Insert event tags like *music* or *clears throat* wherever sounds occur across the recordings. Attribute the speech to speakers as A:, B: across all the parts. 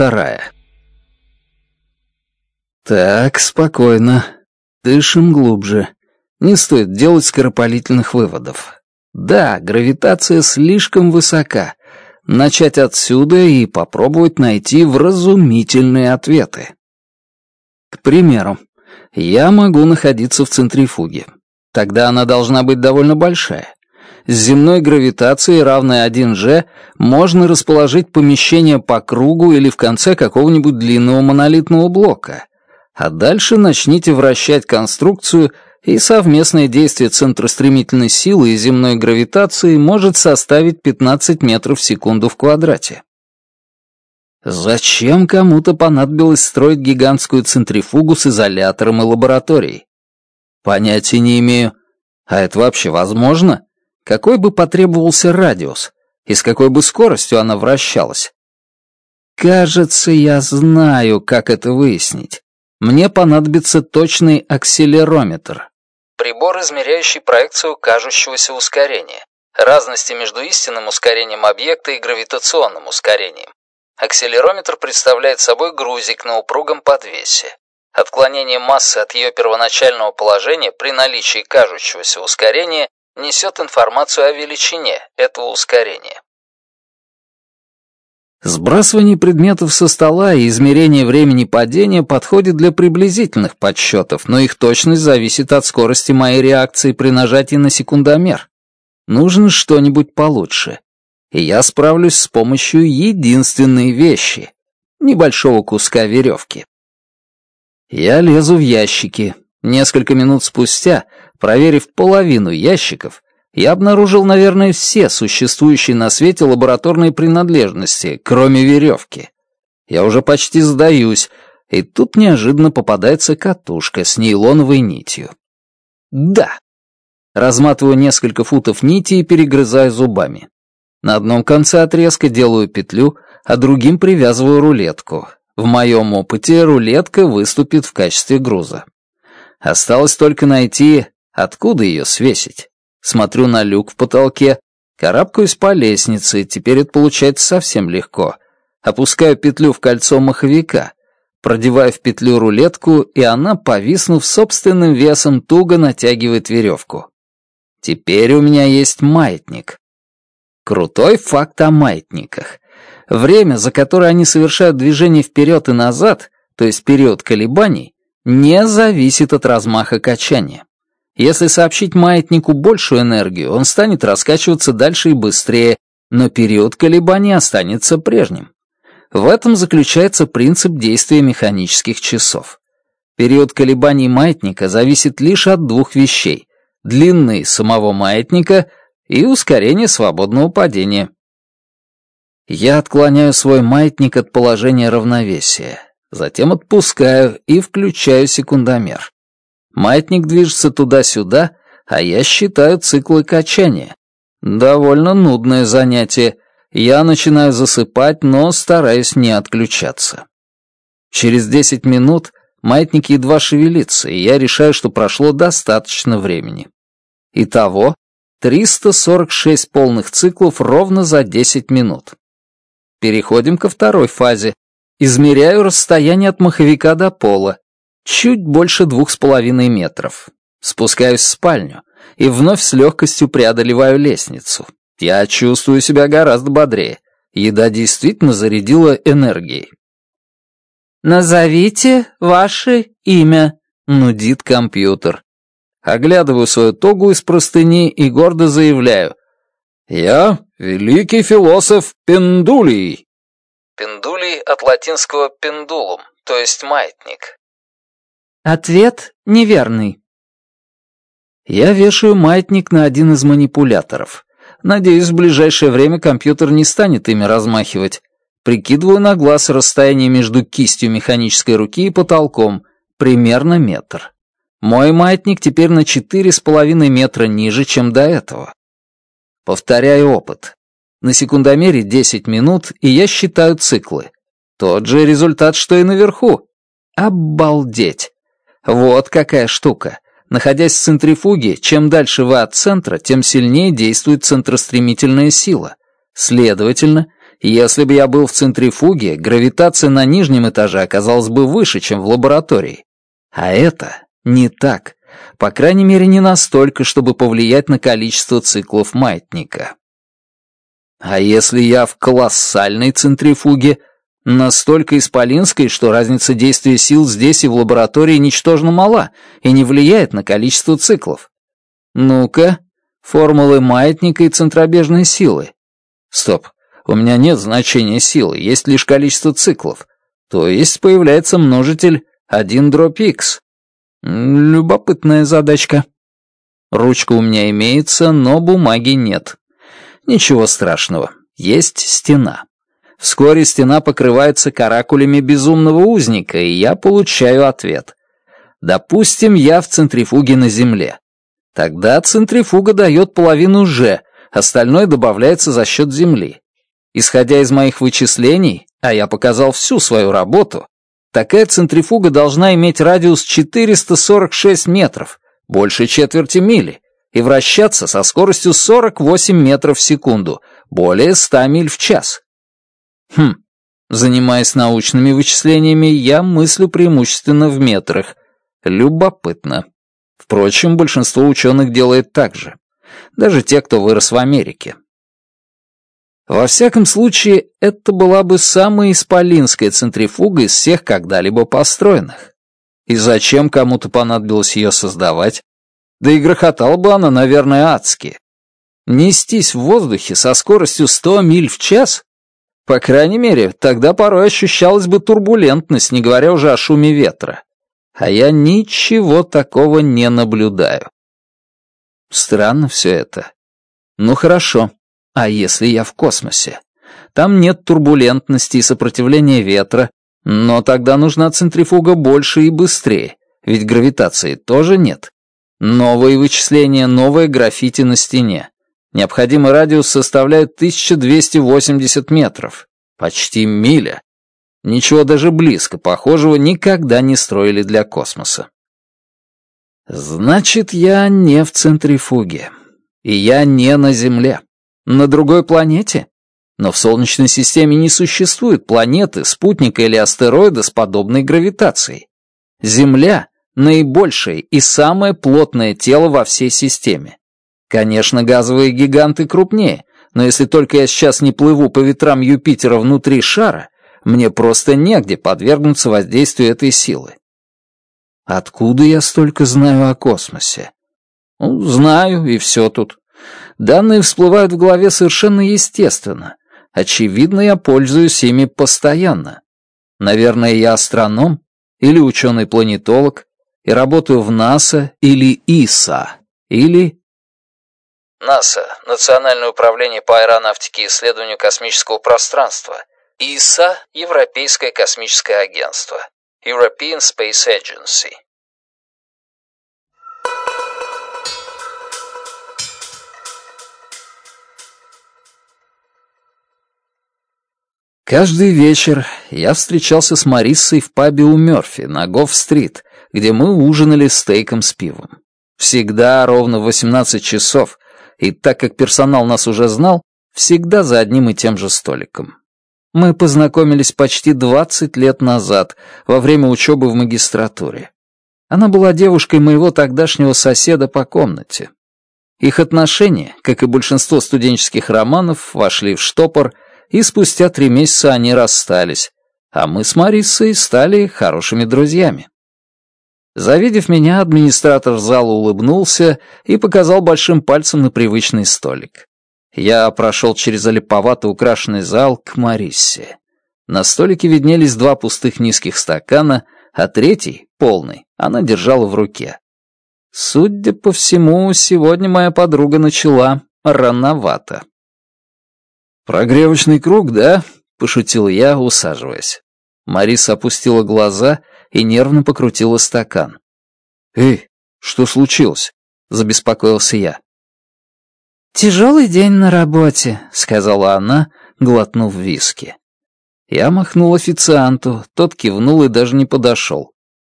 A: вторая. Так, спокойно. Дышим глубже. Не стоит делать скоропалительных выводов. Да, гравитация слишком высока. Начать отсюда и попробовать найти вразумительные ответы. К примеру, я могу находиться в центрифуге. Тогда она должна быть довольно большая земной гравитации равной 1G, можно расположить помещение по кругу или в конце какого-нибудь длинного монолитного блока. А дальше начните вращать конструкцию, и совместное действие центра стремительной силы и земной гравитации может составить 15 метров в секунду в квадрате. Зачем кому-то понадобилось строить гигантскую центрифугу с изолятором и лабораторией? Понятия не имею. А это вообще возможно? какой бы потребовался радиус, и с какой бы скоростью она вращалась. Кажется, я знаю, как это выяснить. Мне понадобится точный акселерометр. Прибор, измеряющий проекцию кажущегося ускорения. Разности между истинным ускорением объекта и гравитационным ускорением. Акселерометр представляет собой грузик на упругом подвесе. Отклонение массы от ее первоначального положения при наличии кажущегося ускорения несет информацию о величине этого ускорения. Сбрасывание предметов со стола и измерение времени падения подходит для приблизительных подсчетов, но их точность зависит от скорости моей реакции при нажатии на секундомер. Нужно что-нибудь получше. И я справлюсь с помощью единственной вещи — небольшого куска веревки. Я лезу в ящики. Несколько минут спустя Проверив половину ящиков, я обнаружил, наверное, все существующие на свете лабораторные принадлежности, кроме веревки. Я уже почти сдаюсь, и тут неожиданно попадается катушка с нейлоновой нитью. Да. Разматываю несколько футов нити и перегрызаю зубами. На одном конце отрезка делаю петлю, а другим привязываю рулетку. В моем опыте рулетка выступит в качестве груза. Осталось только найти Откуда ее свесить? Смотрю на люк в потолке, карабкаюсь по лестнице, теперь это получается совсем легко. Опускаю петлю в кольцо маховика, продеваю в петлю рулетку, и она, повиснув собственным весом, туго натягивает веревку. Теперь у меня есть маятник. Крутой факт о маятниках. Время, за которое они совершают движение вперед и назад, то есть период колебаний, не зависит от размаха качания. Если сообщить маятнику большую энергию, он станет раскачиваться дальше и быстрее, но период колебаний останется прежним. В этом заключается принцип действия механических часов. Период колебаний маятника зависит лишь от двух вещей – длины самого маятника и ускорения свободного падения. Я отклоняю свой маятник от положения равновесия, затем отпускаю и включаю секундомер. Маятник движется туда-сюда, а я считаю циклы качания. Довольно нудное занятие. Я начинаю засыпать, но стараюсь не отключаться. Через 10 минут маятник едва шевелится, и я решаю, что прошло достаточно времени. Итого 346 полных циклов ровно за 10 минут. Переходим ко второй фазе. Измеряю расстояние от маховика до пола чуть больше двух с половиной метров. Спускаюсь в спальню и вновь с легкостью преодолеваю лестницу. Я чувствую себя гораздо бодрее. Еда действительно зарядила энергией. «Назовите ваше имя», — нудит компьютер. Оглядываю свою тогу из простыни и гордо заявляю. «Я великий философ Пендулий». Пендулий от латинского «пендулум», то есть маятник. Ответ неверный. Я вешаю маятник на один из манипуляторов. Надеюсь, в ближайшее время компьютер не станет ими размахивать. Прикидываю на глаз расстояние между кистью механической руки и потолком, примерно метр. Мой маятник теперь на 4,5 метра ниже, чем до этого. Повторяю опыт. На секундомере 10 минут, и я считаю циклы. Тот же результат, что и наверху. Обалдеть! Вот какая штука. Находясь в центрифуге, чем дальше вы от центра, тем сильнее действует центростремительная сила. Следовательно, если бы я был в центрифуге, гравитация на нижнем этаже оказалась бы выше, чем в лаборатории. А это не так. По крайней мере, не настолько, чтобы повлиять на количество циклов маятника. А если я в колоссальной центрифуге, Настолько исполинской, что разница действия сил здесь и в лаборатории ничтожно мала и не влияет на количество циклов. Ну-ка, формулы маятника и центробежной силы. Стоп, у меня нет значения силы, есть лишь количество циклов. То есть появляется множитель 1 дробь x. Любопытная задачка. Ручка у меня имеется, но бумаги нет. Ничего страшного, есть стена. Вскоре стена покрывается каракулями безумного узника, и я получаю ответ. Допустим, я в центрифуге на Земле. Тогда центрифуга дает половину G, остальное добавляется за счет Земли. Исходя из моих вычислений, а я показал всю свою работу, такая центрифуга должна иметь радиус 446 метров, больше четверти мили, и вращаться со скоростью 48 метров в секунду, более 100 миль в час. Хм. Занимаясь научными вычислениями, я мыслю преимущественно в метрах. Любопытно. Впрочем, большинство ученых делает так же. Даже те, кто вырос в Америке. Во всяком случае, это была бы самая исполинская центрифуга из всех когда-либо построенных. И зачем кому-то понадобилось ее создавать? Да и грохотала бы она, наверное, адски. Нестись в воздухе со скоростью 100 миль в час по крайней мере, тогда порой ощущалась бы турбулентность, не говоря уже о шуме ветра. А я ничего такого не наблюдаю. Странно все это. Ну хорошо, а если я в космосе? Там нет турбулентности и сопротивления ветра, но тогда нужна центрифуга больше и быстрее, ведь гравитации тоже нет. Новые вычисления, новое граффити на стене. Необходимый радиус составляет 1280 метров, почти миля. Ничего даже близко похожего никогда не строили для космоса. Значит, я не в центрифуге. И я не на Земле. На другой планете? Но в Солнечной системе не существует планеты, спутника или астероида с подобной гравитацией. Земля — наибольшее и самое плотное тело во всей системе. Конечно, газовые гиганты крупнее, но если только я сейчас не плыву по ветрам Юпитера внутри шара, мне просто негде подвергнуться воздействию этой силы. Откуда я столько знаю о космосе? Ну, знаю, и все тут. Данные всплывают в голове совершенно естественно. Очевидно, я пользуюсь ими постоянно. Наверное, я астроном или ученый-планетолог и работаю в НАСА или ИСА или
B: НАСА, Национальное управление по аэронавтике и исследованию космического пространства, ИСА, Европейское космическое агентство, European Space Agency.
A: Каждый вечер я встречался с Марисой в пабе у Мёрфи на Гофф-стрит, где мы ужинали стейком с пивом. Всегда ровно в 18 часов и так как персонал нас уже знал, всегда за одним и тем же столиком. Мы познакомились почти 20 лет назад, во время учебы в магистратуре. Она была девушкой моего тогдашнего соседа по комнате. Их отношения, как и большинство студенческих романов, вошли в штопор, и спустя три месяца они расстались, а мы с Марисой стали хорошими друзьями. Завидев меня, администратор зала улыбнулся и показал большим пальцем на привычный столик. Я прошел через олиповато украшенный зал к Мариссе. На столике виднелись два пустых низких стакана, а третий, полный, она держала в руке. Судя по всему, сегодня моя подруга начала рановато. «Прогревочный круг, да?» — пошутил я, усаживаясь. Мариса опустила глаза и нервно покрутила стакан. «Эй, что случилось?» — забеспокоился я.
C: «Тяжелый день на работе», — сказала она, глотнув виски.
A: Я махнул официанту, тот кивнул и даже не подошел.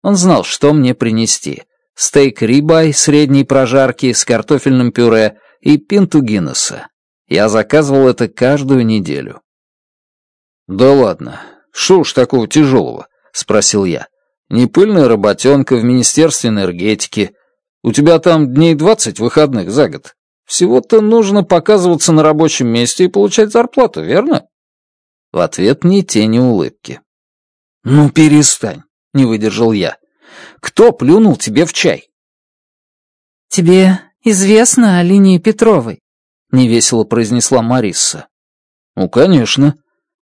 A: Он знал, что мне принести. Стейк рибай средней прожарки с картофельным пюре и пинту Гиннесса. Я заказывал это каждую неделю. «Да ладно, что уж такого тяжелого?» — спросил я непыльная работенка в Министерстве энергетики. У тебя там дней двадцать выходных за год. Всего-то нужно показываться на рабочем месте и получать зарплату, верно?» В ответ ни тени улыбки. «Ну перестань», — не выдержал я. «Кто плюнул тебе в чай?»
C: «Тебе известно о линии Петровой?» — невесело произнесла Мариса.
A: «Ну, конечно.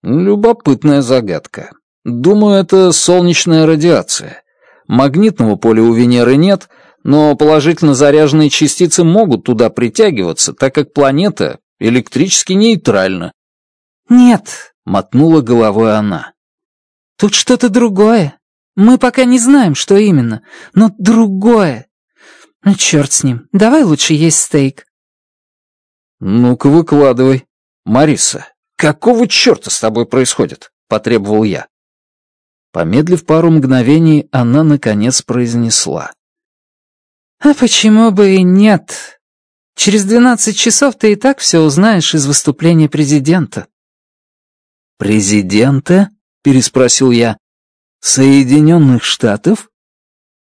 A: Любопытная загадка. Думаю, это солнечная радиация. Магнитного поля у Венеры нет, но положительно заряженные частицы могут туда притягиваться, так как планета электрически нейтральна.
C: «Нет», —
A: мотнула головой она.
C: «Тут что-то другое. Мы пока не знаем, что именно, но другое. Ну, черт с ним, давай лучше есть стейк».
A: «Ну-ка, выкладывай. Мариса, какого черта с тобой происходит?» — потребовал я. Помедлив пару мгновений, она, наконец, произнесла.
C: «А почему бы и нет? Через двенадцать часов ты и так все узнаешь из выступления президента».
A: «Президента?» — переспросил я. «Соединенных Штатов?»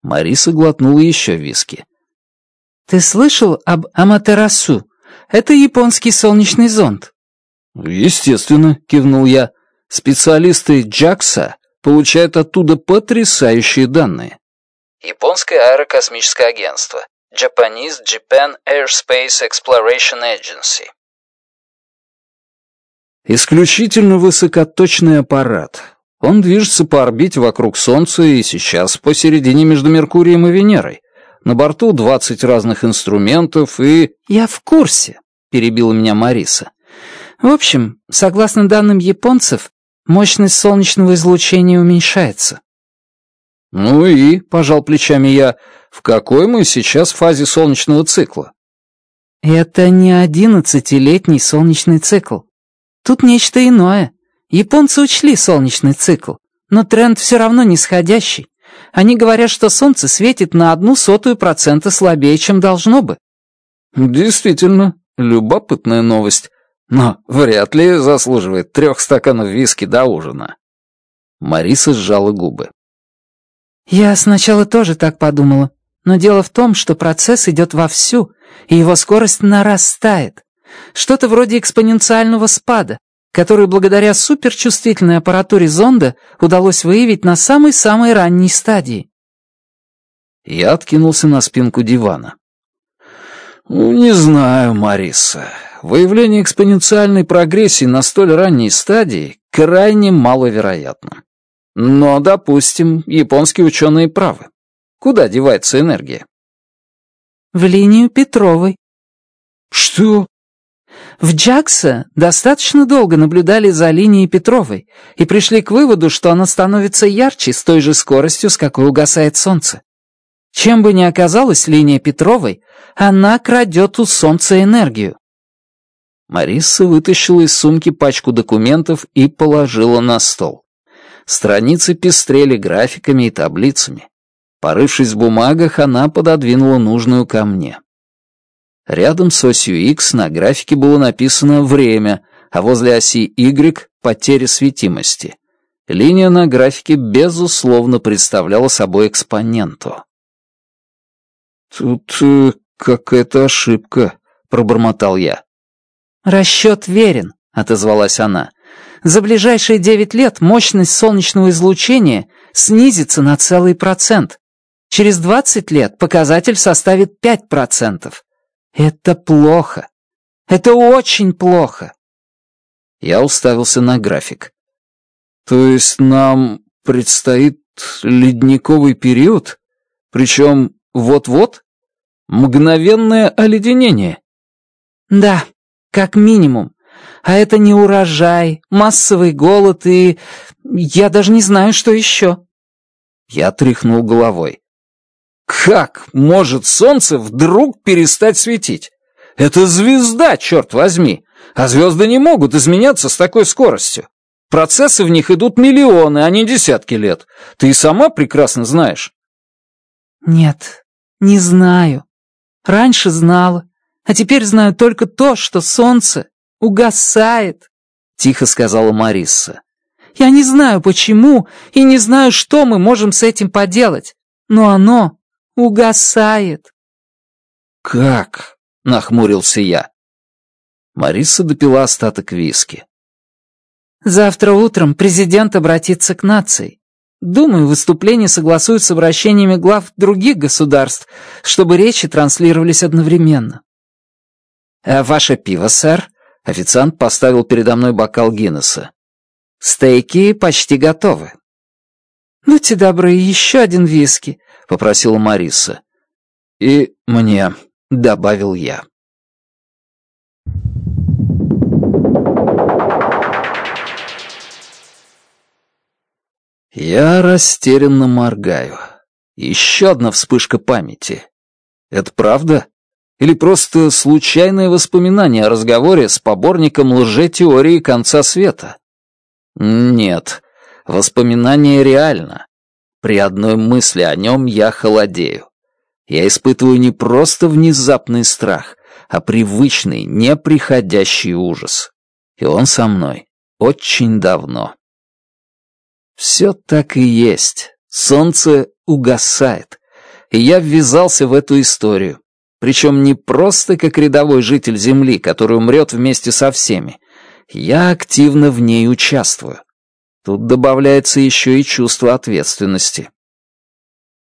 A: Мариса глотнула еще виски.
C: «Ты слышал об Аматерасу? Это японский солнечный зонд».
A: «Естественно», — кивнул я. «Специалисты Джакса получает оттуда потрясающие данные.
B: Японское аэрокосмическое агентство. Japanese Japan Airspace Exploration Agency.
A: Исключительно высокоточный аппарат. Он движется по орбите вокруг Солнца и сейчас посередине между Меркурием и Венерой. На борту 20 разных инструментов и...
C: «Я в курсе», — перебила меня Мариса. «В общем, согласно данным японцев, Мощность солнечного излучения уменьшается.
A: Ну и, пожал плечами я, в какой мы сейчас фазе солнечного цикла?
C: Это не одиннадцатилетний солнечный цикл. Тут нечто иное. Японцы учли солнечный цикл, но тренд все равно нисходящий. Они говорят, что солнце светит на одну сотую процента слабее, чем должно бы.
A: Действительно, любопытная новость но вряд ли заслуживает трех стаканов виски до ужина». Мариса сжала губы.
C: «Я сначала тоже так подумала, но дело в том, что процесс идет вовсю, и его скорость нарастает. Что-то вроде экспоненциального спада, который благодаря суперчувствительной аппаратуре зонда удалось выявить на самой-самой ранней стадии».
A: Я откинулся на спинку дивана. Ну, «Не знаю, Мариса. Выявление экспоненциальной прогрессии на столь ранней стадии крайне маловероятно. Но, допустим, японские ученые правы. Куда девается энергия?
C: В линию Петровой.
A: Что?
C: В Джакса достаточно долго наблюдали за линией Петровой и пришли к выводу, что она становится ярче с той же скоростью, с какой угасает солнце. Чем бы ни оказалась линия Петровой, она крадет у солнца энергию.
A: Мариса вытащила из сумки пачку документов и положила на стол. Страницы пестрели графиками и таблицами. Порывшись в бумагах, она пододвинула нужную ко мне. Рядом с осью X на графике было написано «время», а возле оси Y — «потеря светимости». Линия на графике безусловно представляла собой экспоненту. «Тут э, какая-то ошибка», — пробормотал я.
C: «Расчет верен», — отозвалась она. «За ближайшие девять лет мощность солнечного излучения снизится на целый процент. Через двадцать лет показатель составит пять процентов. Это плохо. Это очень плохо».
A: Я уставился на график. «То есть нам предстоит ледниковый период? Причем вот-вот? Мгновенное оледенение?»
C: «Да», как минимум. А это не урожай, массовый голод и... Я даже не знаю, что еще».
A: Я тряхнул головой. «Как может солнце вдруг перестать светить? Это звезда, черт возьми! А звезды не могут изменяться с такой скоростью. Процессы в них идут миллионы, а не десятки лет. Ты и сама прекрасно знаешь».
C: «Нет, не знаю. Раньше знала. А теперь знаю только то, что солнце угасает», — тихо сказала Мариса. «Я не знаю, почему, и не знаю, что мы можем с этим поделать, но оно угасает».
A: «Как?» — нахмурился я. Мариса допила остаток виски.
C: «Завтра утром президент обратится к нации. Думаю, выступление согласуют с обращениями глав других государств, чтобы речи транслировались одновременно.
A: Э, «Ваше пиво, сэр?» Официант поставил передо мной бокал Гиннесса. «Стейки почти готовы».
C: «Ну, «Будьте добры, еще один виски», —
A: попросила Мариса. «И мне», — добавил я. Я растерянно моргаю. Еще одна вспышка памяти. Это правда? или просто случайное воспоминание о разговоре с поборником лжетеории конца света? Нет, воспоминание реально. При одной мысли о нем я холодею. Я испытываю не просто внезапный страх, а привычный, неприходящий ужас. И он со мной очень давно. Все так и есть. Солнце угасает. И я ввязался в эту историю. Причем не просто как рядовой житель Земли, который умрет вместе со всеми. Я активно в ней участвую. Тут добавляется еще и чувство ответственности.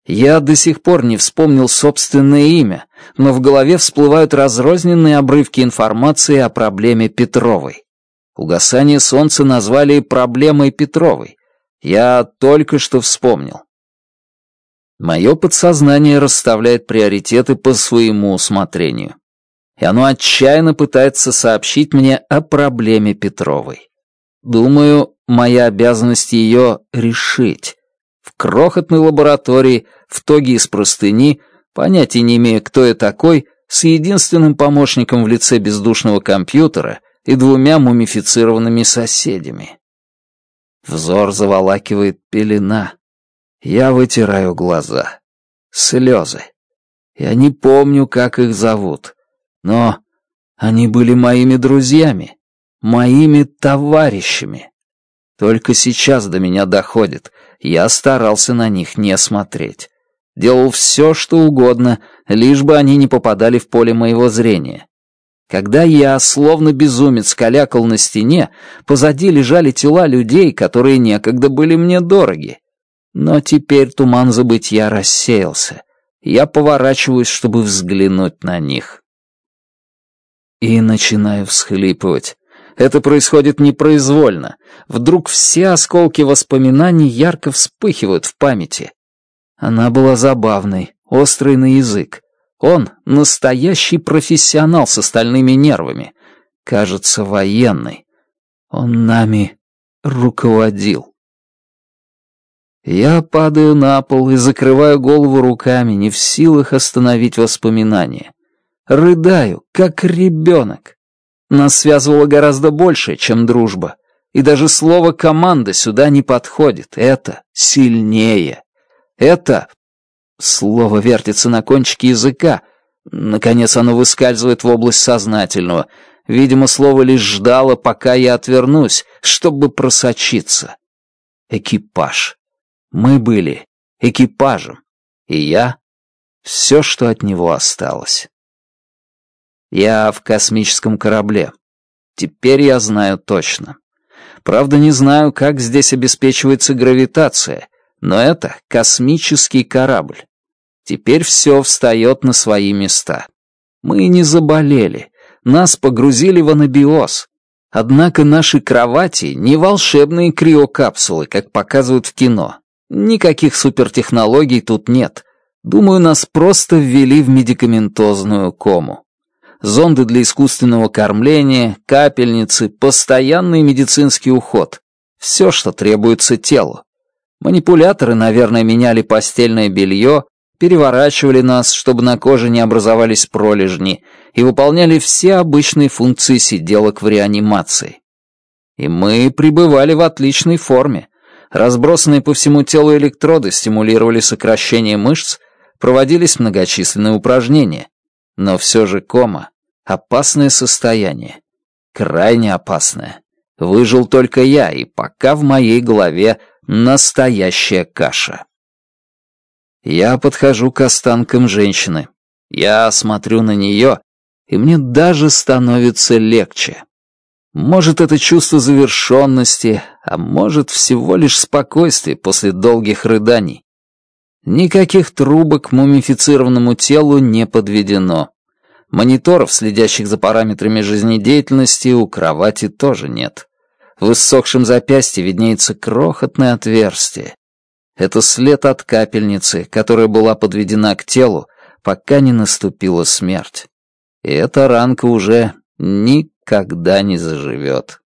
A: Я до сих пор не вспомнил собственное имя, но в голове всплывают разрозненные обрывки информации о проблеме Петровой. Угасание солнца назвали проблемой Петровой. Я только что вспомнил. Мое подсознание расставляет приоритеты по своему усмотрению. И оно отчаянно пытается сообщить мне о проблеме Петровой. Думаю, моя обязанность ее решить. В крохотной лаборатории, в тоге из простыни, понятия не имея, кто я такой, с единственным помощником в лице бездушного компьютера и двумя мумифицированными соседями. Взор заволакивает пелена — я вытираю глаза. Слезы. Я не помню, как их зовут, но они были моими друзьями, моими товарищами. Только сейчас до меня доходит, я старался на них не смотреть. Делал все, что угодно, лишь бы они не попадали в поле моего зрения. Когда я, словно безумец, калякал на стене, позади лежали тела людей, которые некогда были мне дороги. Но теперь туман забытия рассеялся. Я поворачиваюсь, чтобы взглянуть на них. И начинаю всхлипывать. Это происходит непроизвольно. Вдруг все осколки воспоминаний ярко вспыхивают в памяти. Она была забавной, острой на язык. Он — настоящий профессионал с остальными нервами. Кажется, военный. Он нами руководил. Я падаю на пол и закрываю голову руками, не в силах остановить воспоминания. Рыдаю, как ребенок. Нас связывало гораздо больше, чем дружба. И даже слово «команда» сюда не подходит. Это сильнее. Это... Слово вертится на кончике языка. Наконец оно выскальзывает в область сознательного. Видимо, слово лишь ждало, пока я отвернусь, чтобы просочиться. Экипаж. Мы были экипажем, и я — все, что от него осталось. Я в космическом корабле. Теперь я знаю точно. Правда, не знаю, как здесь обеспечивается гравитация, но это космический корабль. Теперь все встает на свои места. Мы не заболели, нас погрузили в анабиоз. Однако наши кровати не волшебные криокапсулы, как показывают в кино. Никаких супертехнологий тут нет. Думаю, нас просто ввели в медикаментозную кому. Зонды для искусственного кормления, капельницы, постоянный медицинский уход. Все, что требуется телу. Манипуляторы, наверное, меняли постельное белье, переворачивали нас, чтобы на коже не образовались пролежни, и выполняли все обычные функции сиделок в реанимации. И мы пребывали в отличной форме — Разбросанные по всему телу электроды стимулировали сокращение мышц, проводились многочисленные упражнения. Но все же кома — опасное состояние. Крайне опасное. Выжил только я, и пока в моей голове настоящая каша. Я подхожу к останкам женщины. Я смотрю на нее, и мне даже становится легче. Может, это чувство завершенности, а может, всего лишь спокойствие после долгих рыданий. Никаких трубок к мумифицированному телу не подведено. Мониторов, следящих за параметрами жизнедеятельности, у кровати тоже нет. В иссохшем запястье виднеется крохотное отверстие. Это след от капельницы, которая была подведена к телу, пока не наступила смерть. И эта ранка уже никак никогда не заживет.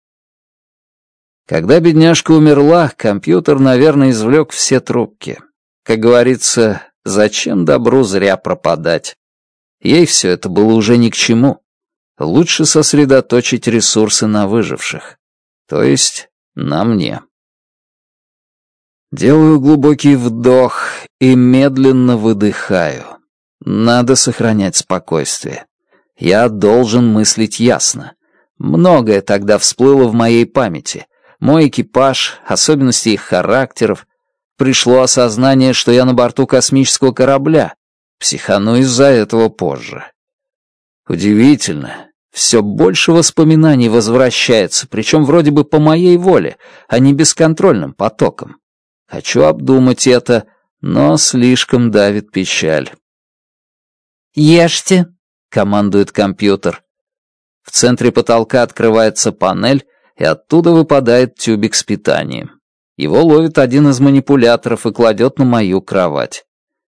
A: Когда бедняжка умерла, компьютер, наверное, извлек все трубки. Как говорится, зачем добру зря пропадать? Ей все это было уже ни к чему. Лучше сосредоточить ресурсы на выживших. То есть на мне. Делаю глубокий вдох и медленно выдыхаю. Надо сохранять спокойствие. Я должен мыслить ясно. Многое тогда всплыло в моей памяти. Мой экипаж, особенности их характеров. Пришло осознание, что я на борту космического корабля. Психану из-за этого позже. Удивительно. Все больше воспоминаний возвращается, причем вроде бы по моей воле, а не бесконтрольным потоком. Хочу обдумать это, но слишком давит печаль.
C: «Ешьте», — командует компьютер.
A: В центре потолка открывается панель, и оттуда выпадает тюбик с питанием. Его ловит один из манипуляторов и кладет на мою кровать.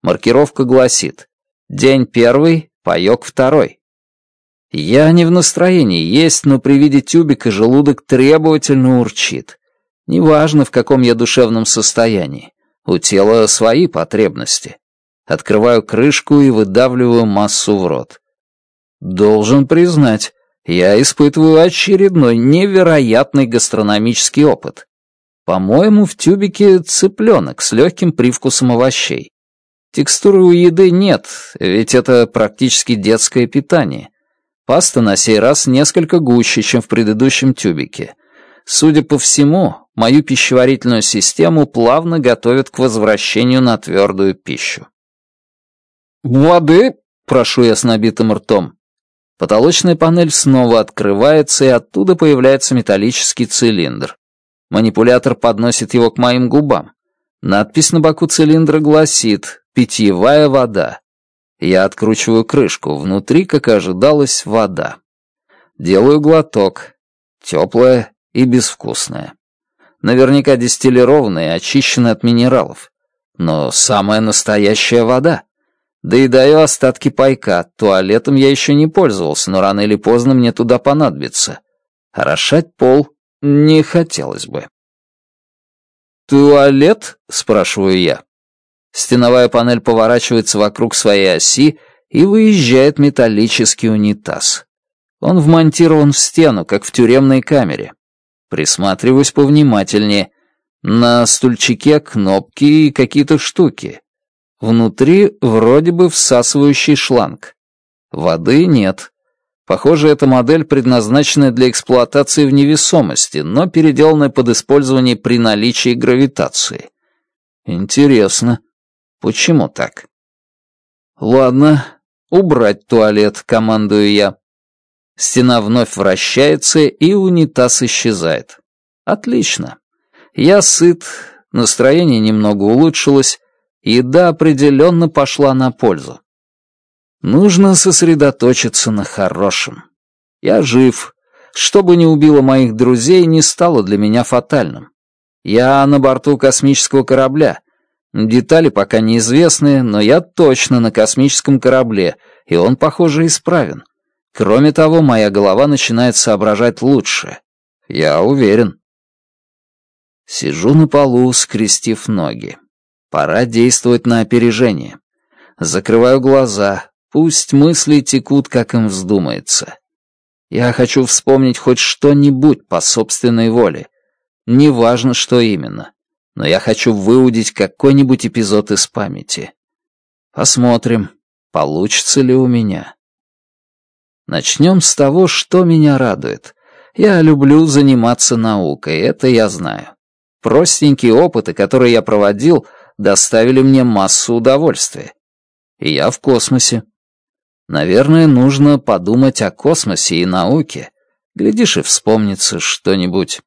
A: Маркировка гласит «День первый, паёк второй». Я не в настроении есть, но при виде тюбика желудок требовательно урчит. Неважно, в каком я душевном состоянии. У тела свои потребности. Открываю крышку и выдавливаю массу в рот. Должен признать, я испытываю очередной невероятный гастрономический опыт. По-моему, в тюбике цыпленок с легким привкусом овощей. Текстуры у еды нет, ведь это практически детское питание. Паста на сей раз несколько гуще, чем в предыдущем тюбике. Судя по всему, мою пищеварительную систему плавно готовят к возвращению на твердую пищу. «Воды?» — прошу я с набитым ртом. Потолочная панель снова открывается, и оттуда появляется металлический цилиндр. Манипулятор подносит его к моим губам. Надпись на боку цилиндра гласит «Питьевая вода». Я откручиваю крышку. Внутри, как и ожидалось, вода. Делаю глоток. Теплая и безвкусная. Наверняка дистиллированная и очищенная от минералов. Но самая настоящая вода. Да и даю остатки пайка. Туалетом я еще не пользовался, но рано или поздно мне туда понадобится. Орошать пол не хотелось бы. «Туалет?» — спрашиваю я. Стеновая панель поворачивается вокруг своей оси и выезжает металлический унитаз. Он вмонтирован в стену, как в тюремной камере. Присматриваюсь повнимательнее. На стульчике кнопки и какие-то штуки. Внутри вроде бы всасывающий шланг. Воды нет. Похоже, эта модель предназначена для эксплуатации в невесомости, но переделана под использование при наличии гравитации. Интересно, почему так? Ладно, убрать туалет, командую я. Стена вновь вращается, и унитаз исчезает. Отлично. Я сыт, настроение немного улучшилось, еда определенно пошла на пользу. Нужно сосредоточиться на хорошем. Я жив. Что бы ни убило моих друзей, не стало для меня фатальным. Я на борту космического корабля. Детали пока неизвестны, но я точно на космическом корабле, и он, похоже, исправен. Кроме того, моя голова начинает соображать лучше. Я уверен. Сижу на полу, скрестив ноги. Пора действовать на опережение. Закрываю глаза, пусть мысли текут, как им вздумается. Я хочу вспомнить хоть что-нибудь по собственной воле. Неважно, что именно. Но я хочу выудить какой-нибудь эпизод из памяти. Посмотрим, получится ли у меня. Начнем с того, что меня радует. Я люблю заниматься наукой, это я знаю. Простенькие опыты, которые я проводил, доставили мне массу удовольствия. И я в космосе. Наверное, нужно подумать о космосе и науке. Глядишь, и вспомнится что-нибудь.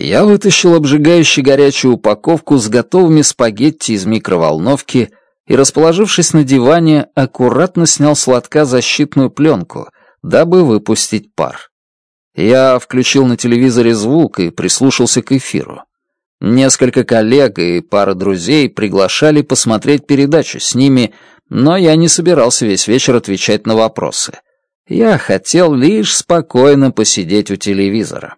A: Я вытащил обжигающе горячую упаковку с готовыми спагетти из микроволновки и, расположившись на диване, аккуратно снял с лотка защитную пленку, дабы выпустить пар. Я включил на телевизоре звук и прислушался к эфиру. Несколько коллег и пара друзей приглашали посмотреть передачу с ними, но я не собирался весь вечер отвечать на вопросы. Я хотел лишь спокойно посидеть у телевизора.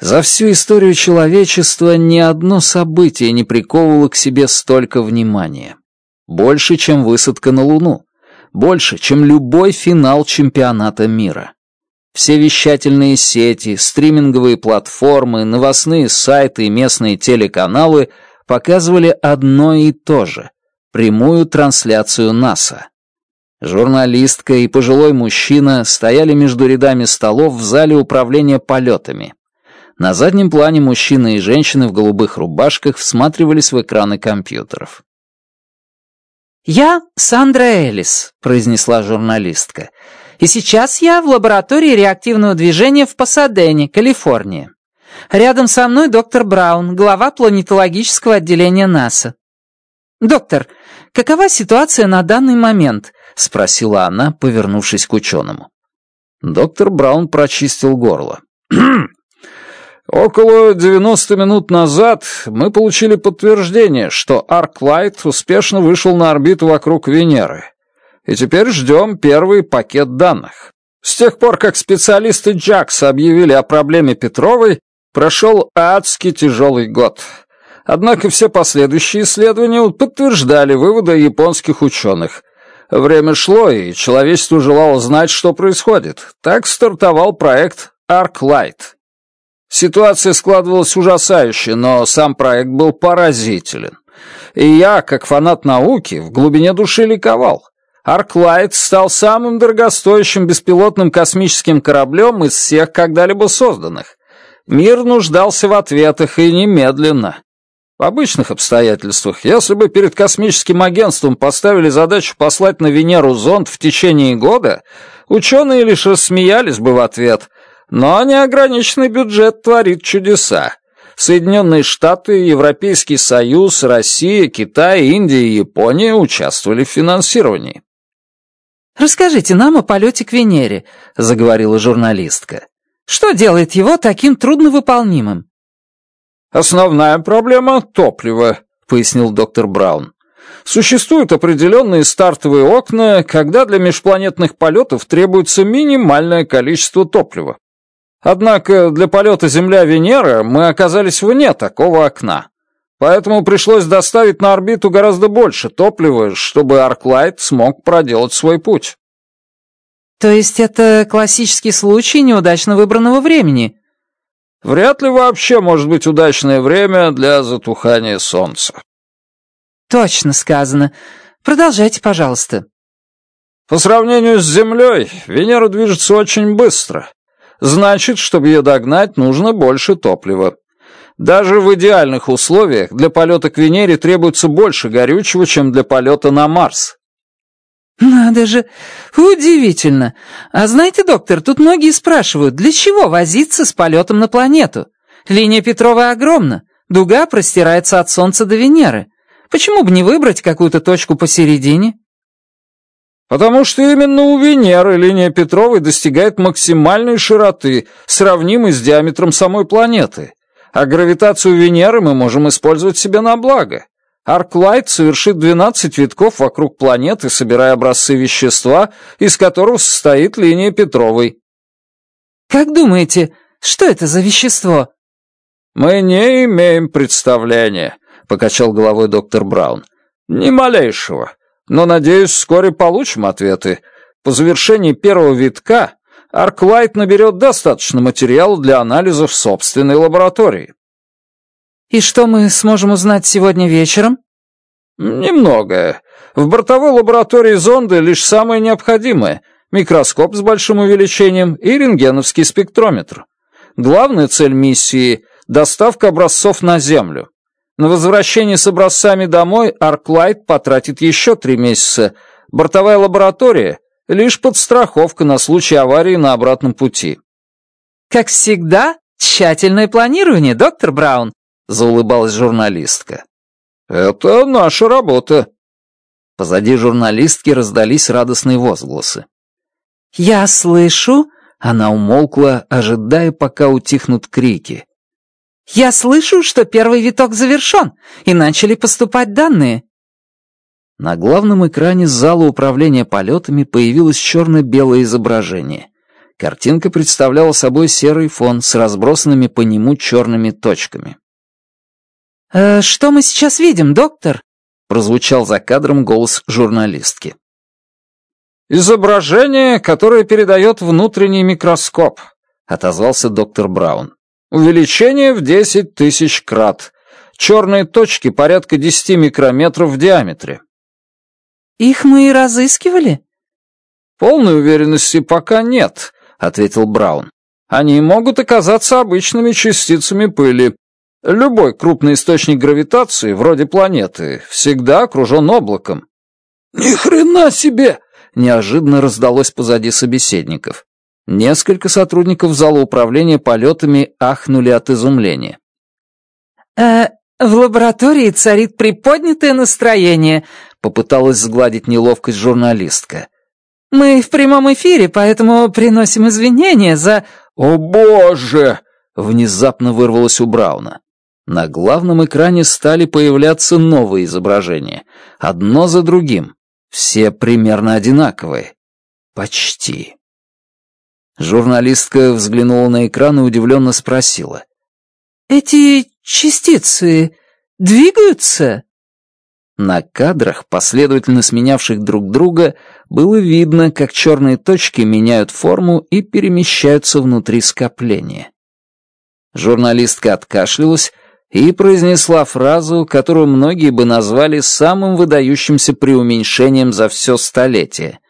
A: За всю историю человечества ни одно событие не приковывало к себе столько внимания. Больше, чем высадка на Луну. Больше, чем любой финал чемпионата мира. Все вещательные сети, стриминговые платформы, новостные сайты и местные телеканалы показывали одно и то же — прямую трансляцию НАСА. Журналистка и пожилой мужчина стояли между рядами столов в зале управления полетами. На заднем плане мужчины и женщины в голубых рубашках всматривались в экраны компьютеров.
C: «Я Сандра Элис», — произнесла журналистка, — и сейчас я в лаборатории реактивного движения в Пасадене, Калифорния. Рядом со мной доктор Браун, глава планетологического отделения НАСА. «Доктор, какова ситуация на данный момент?» — спросила она, повернувшись к ученому.
A: Доктор Браун прочистил горло. *clears throat* Около 90 минут назад мы получили подтверждение, что Арклайт успешно вышел на орбиту вокруг Венеры и теперь ждем первый пакет данных. С тех пор, как специалисты Джакс объявили о проблеме Петровой, прошел адский тяжелый год. Однако все последующие исследования подтверждали выводы японских ученых. Время шло, и человечество желало знать, что происходит. Так стартовал проект ArcLight. Ситуация складывалась ужасающе, но сам проект был поразителен. И я, как фанат науки, в глубине души ликовал. Арклайт стал самым дорогостоящим беспилотным космическим кораблем из всех когда-либо созданных. Мир нуждался в ответах и немедленно. В обычных обстоятельствах, если бы перед космическим агентством поставили задачу послать на Венеру зонд в течение года, ученые лишь рассмеялись бы в ответ. Но неограниченный бюджет творит чудеса. Соединенные Штаты, Европейский Союз, Россия, Китай, Индия и Япония участвовали в финансировании.
C: «Расскажите нам о полете к Венере», — заговорила журналистка. «Что делает его таким трудновыполнимым?»
A: «Основная проблема — топливо», — пояснил доктор Браун. «Существуют определенные стартовые окна, когда для межпланетных полетов требуется минимальное количество топлива. Однако для полета Земля-Венера мы оказались вне такого окна. Поэтому пришлось доставить на орбиту гораздо больше топлива, чтобы Арклайт смог проделать свой путь.
C: То есть это классический случай неудачно выбранного времени?
A: Вряд ли вообще может быть удачное время для затухания Солнца.
C: Точно сказано. Продолжайте, пожалуйста.
A: По сравнению с Землей, Венера движется очень быстро. Значит, чтобы ее догнать, нужно больше топлива. Даже в идеальных условиях для полета к Венере требуется больше горючего, чем для полета на Марс.
C: «Надо же! Удивительно! А знаете, доктор, тут многие спрашивают, для чего возиться с полетом на планету? Линия Петрова огромна, дуга простирается от Солнца до Венеры. Почему бы не выбрать какую-то точку посередине?»
A: «Потому что именно у Венеры линия Петровой достигает максимальной широты, сравнимой с диаметром самой планеты», а гравитацию Венеры мы можем использовать себе на благо. Арклайт совершит 12 витков вокруг планеты, собирая образцы вещества, из которого состоит линия Петровой.
C: Как думаете, что это за вещество?
A: Мы не имеем представления, покачал головой доктор Браун. Ни малейшего. Но, надеюсь, вскоре получим ответы. По завершении первого витка Арклайт наберет достаточно материала для анализа в собственной лаборатории.
C: И что мы сможем узнать сегодня вечером?
D: Немногое. В бортовой лаборатории зонды лишь самое необходимое — микроскоп с большим увеличением и рентгеновский спектрометр. Главная цель миссии — доставка образцов на Землю. На возвращение с образцами домой Арклайт потратит еще три месяца. Бортовая лаборатория лишь подстраховка на случай аварии на обратном пути.
C: «Как всегда, тщательное планирование, доктор Браун», — заулыбалась журналистка.
D: «Это наша работа».
A: Позади журналистки раздались радостные возгласы.
C: «Я слышу...»
A: — она умолкла, ожидая, пока утихнут крики.
C: «Я слышу, что первый виток завершен, и начали поступать данные.
A: На главном экране зала управления полетами появилось черно-белое изображение. Картинка представляла собой серый фон с разбросанными по нему черными точками.
C: «Э, «Что мы сейчас видим, доктор?»
A: — прозвучал за кадром голос журналистки.
D: «Изображение, которое передает внутренний микроскоп», — отозвался доктор Браун. «Увеличение в десять тысяч крат. Черные точки порядка десяти микрометров в диаметре.
C: Их мы и разыскивали?»
D: «Полной уверенности пока нет», — ответил Браун. «Они могут оказаться обычными частицами пыли. Любой крупный источник гравитации, вроде планеты, всегда окружен облаком». «Ни хрена себе!» — неожиданно раздалось позади собеседников.
A: Несколько сотрудников зала управления полетами ахнули от изумления.
C: «Э, «В лаборатории царит приподнятое настроение», — попыталась сгладить неловкость журналистка. «Мы в прямом эфире, поэтому приносим извинения за...»
D: «О боже!»
A: — внезапно вырвалось у Брауна. На главном экране стали появляться новые изображения, одно за другим, все примерно одинаковые. Почти. Журналистка взглянула на экран и удивленно спросила.
C: «Эти частицы двигаются?»
A: На кадрах, последовательно сменявших друг друга, было видно, как черные точки меняют форму и перемещаются внутри скопления. Журналистка откашлялась и произнесла фразу, которую многие бы назвали самым выдающимся преуменьшением за все столетие.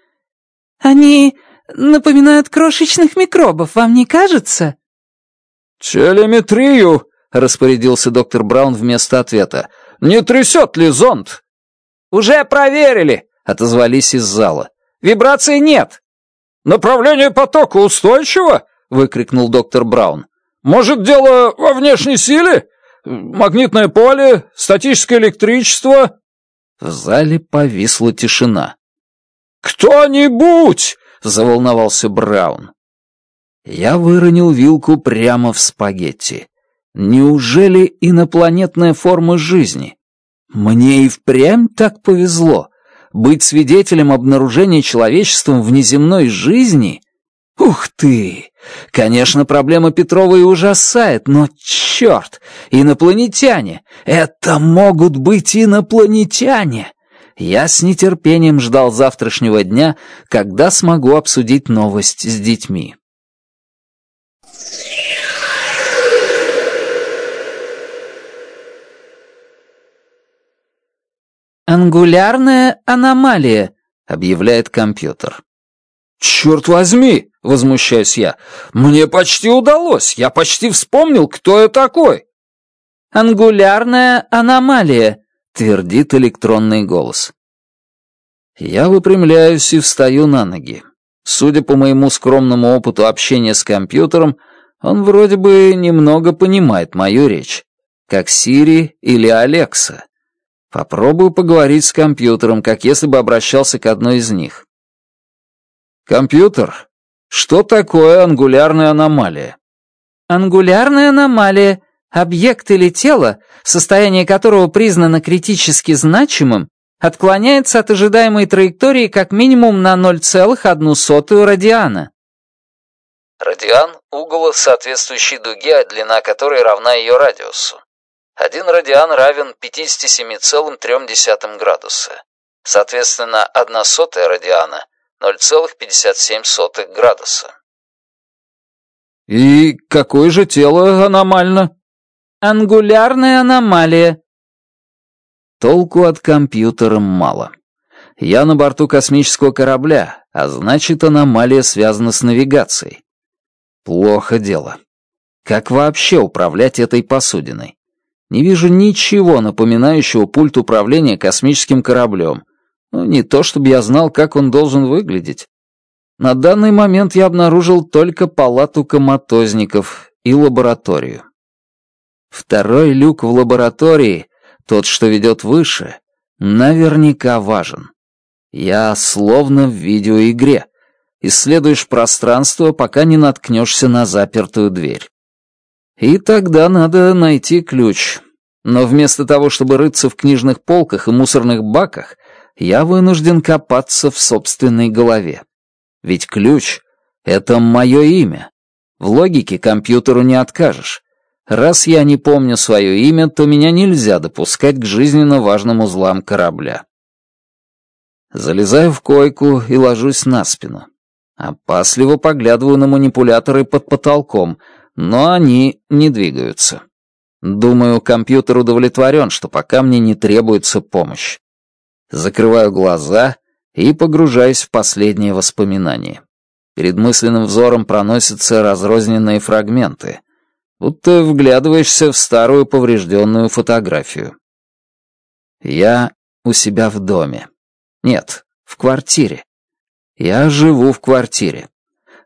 C: «Они напоминают крошечных микробов, вам не кажется?»
D: «Телеметрию!» распорядился доктор Браун вместо ответа. «Не трясет ли зонт?»
B: «Уже проверили», — отозвались из зала. «Вибрации нет».
D: «Направление потока устойчиво?» — выкрикнул доктор Браун. «Может, дело во внешней силе? Магнитное поле, статическое электричество?»
A: В зале повисла тишина.
D: «Кто-нибудь!» — заволновался Браун.
A: Я выронил вилку прямо в спагетти. Неужели инопланетная форма жизни? Мне и впрямь так повезло. Быть свидетелем обнаружения человечеством внеземной жизни? Ух ты! Конечно, проблема Петрова и ужасает, но черт! Инопланетяне! Это могут быть инопланетяне! Я с нетерпением ждал завтрашнего дня, когда смогу обсудить новость с детьми.
C: «Ангулярная аномалия», —
A: объявляет компьютер.
D: «Черт возьми!» — возмущаюсь я. «Мне почти удалось! Я почти вспомнил, кто я такой!»
C: «Ангулярная аномалия», —
A: твердит электронный голос. Я выпрямляюсь и встаю на ноги. Судя по моему скромному опыту общения с компьютером, он вроде бы немного понимает мою речь, как Сири или Алекса. Попробую поговорить с компьютером, как если бы обращался к одной из них. Компьютер, что такое ангулярная аномалия?
C: Ангулярная аномалия — объект или тело, состояние которого признано критически значимым, отклоняется от ожидаемой траектории как минимум на 0,1 радиана.
B: Радиан — угол соответствующий дуге, длина которой равна ее радиусу. Один радиан равен 57,3 градуса. Соответственно, одна сотая радиана — 0,57 градуса.
D: «И какое же тело аномально?»
C: «Ангулярная аномалия».
A: Толку от компьютера мало. Я на борту космического корабля, а значит, аномалия связана с навигацией. Плохо дело. Как вообще управлять этой посудиной? Не вижу ничего напоминающего пульт управления космическим кораблем. Ну, не то чтобы я знал, как он должен выглядеть. На данный момент я обнаружил только палату коматозников и лабораторию. Второй люк в лаборатории, тот, что ведет выше, наверняка важен. Я словно в видеоигре. Исследуешь пространство, пока не наткнешься на запертую дверь. И тогда надо найти ключ. Но вместо того, чтобы рыться в книжных полках и мусорных баках, я вынужден копаться в собственной голове. Ведь ключ — это мое имя. В логике компьютеру не откажешь. Раз я не помню свое имя, то меня нельзя допускать к жизненно важным узлам корабля. Залезаю в койку и ложусь на спину. Опасливо поглядываю на манипуляторы под потолком — но они не двигаются. Думаю, компьютер удовлетворен, что пока мне не требуется помощь. Закрываю глаза и погружаюсь в последние воспоминания. Перед мысленным взором проносятся разрозненные фрагменты, будто вглядываешься в старую поврежденную фотографию. Я у себя в доме. Нет, в квартире. Я живу в квартире.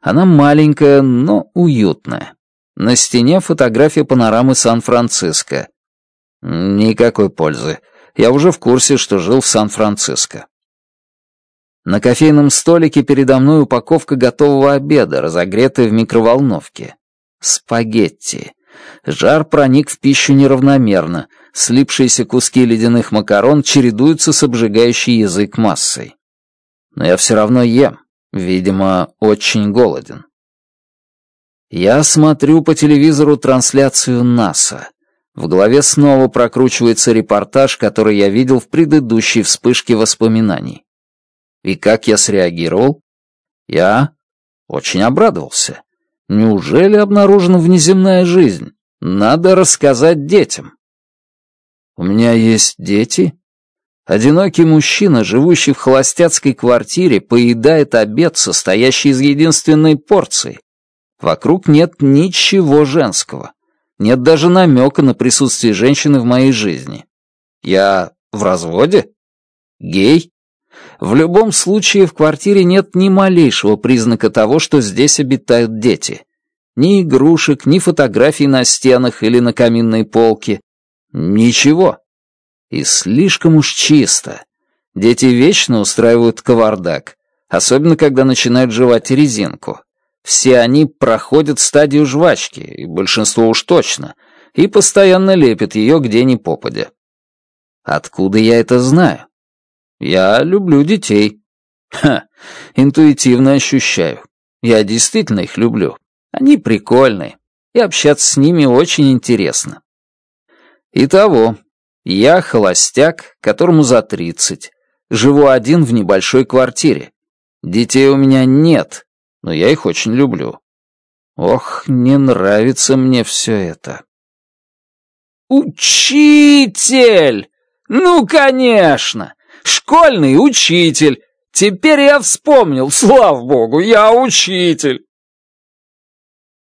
A: Она маленькая, но уютная. На стене фотография панорамы Сан-Франциско. Никакой пользы. Я уже в курсе, что жил в Сан-Франциско. На кофейном столике передо мной упаковка готового обеда, разогретая в микроволновке. Спагетти. Жар проник в пищу неравномерно, слипшиеся куски ледяных макарон чередуются с обжигающей язык массой. Но я все равно ем, видимо, очень голоден. Я смотрю по телевизору трансляцию НАСА. В голове снова прокручивается репортаж, который я видел в предыдущей вспышке воспоминаний. И как я среагировал? Я очень обрадовался. Неужели обнаружена внеземная жизнь? Надо рассказать детям. У меня есть дети. Одинокий мужчина, живущий в холостяцкой квартире, поедает обед, состоящий из единственной порции, Вокруг нет ничего женского. Нет даже намека на присутствие женщины в моей жизни. Я в разводе? Гей? В любом случае в квартире нет ни малейшего признака того, что здесь обитают дети. Ни игрушек, ни фотографий на стенах или на каминной полке. Ничего. И слишком уж чисто. Дети вечно устраивают кавардак, особенно когда начинают жевать резинку. Все они проходят стадию жвачки, и большинство уж точно, и постоянно лепят ее где ни попадя. Откуда я это знаю? Я люблю детей. Ха, интуитивно ощущаю. Я действительно их люблю. Они прикольные, и общаться с ними очень интересно. Итого, я холостяк, которому за тридцать. Живу один в небольшой квартире. Детей у меня нет, но я их очень люблю. Ох, не нравится мне все это. Учитель! Ну, конечно! Школьный учитель! Теперь я вспомнил, слава богу, я учитель!